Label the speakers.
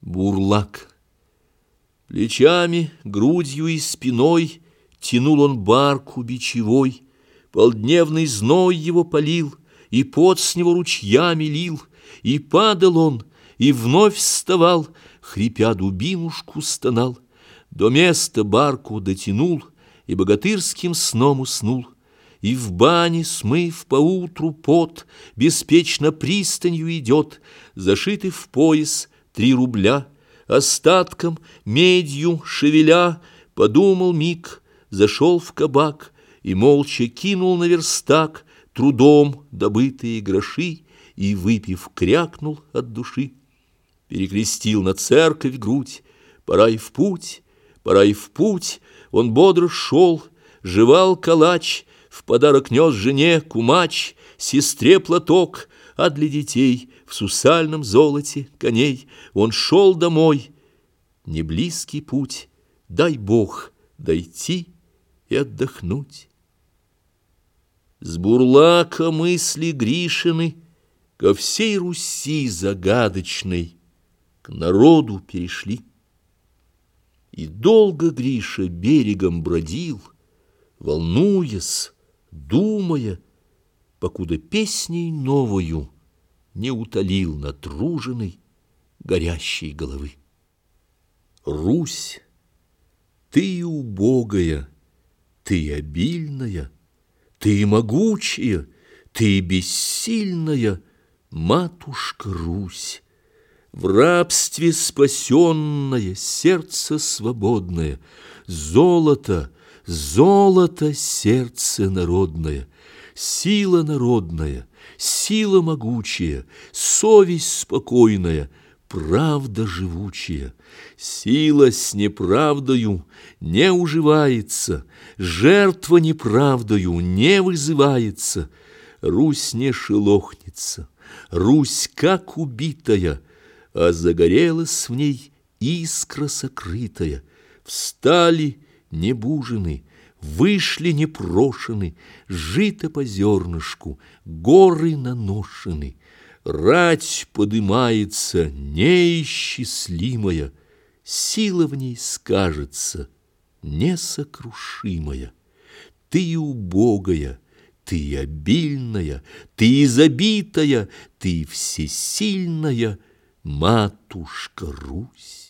Speaker 1: Бурлак. Плечами, грудью и спиной Тянул он барку бичевой, Полдневный зной его полил, И пот с него ручьями лил, И падал он, и вновь вставал, Хрипя дубинушку стонал, До места барку дотянул И богатырским сном уснул. И в бане, смыв поутру пот, Беспечно пристанью идет, Зашитый в пояс, три рубля, Остатком, медью шевеля, Подумал миг, зашел в кабак И молча кинул на верстак Трудом добытые гроши И, выпив, крякнул от души. Перекрестил на церковь грудь, Пора и в путь, пора и в путь, Он бодро шел, жевал калач, В подарок нес жене кумач, Сестре платок, а для детей в сусальном золоте коней он шел домой. Не близкий путь, дай Бог дойти и отдохнуть. С бурлака мысли Гришины ко всей Руси загадочной к народу перешли. И долго Гриша берегом бродил, волнуясь, думая, покуда песней новою не утолил натруженной, горящей головы. Русь, ты убогая, ты обильная, ты могучая, ты бессильная, матушка Русь, в рабстве спасенное, сердце свободное, золото, золото, сердце народное, сила народная, сила могучая, совесть спокойная, правда живучая. Сила с неправдою не уживается, жертва неправдою не вызывается. Русь не шелохнется, Русь как убитая, а загорелась в ней искра сокрытая. Встали небужены, Вышли непрошены, жито по зернышку, горы наношены. Рать подымается неисчислимая, Сила в ней скажется несокрушимая. Ты убогая, ты обильная, ты изобитая, Ты всесильная, матушка Русь.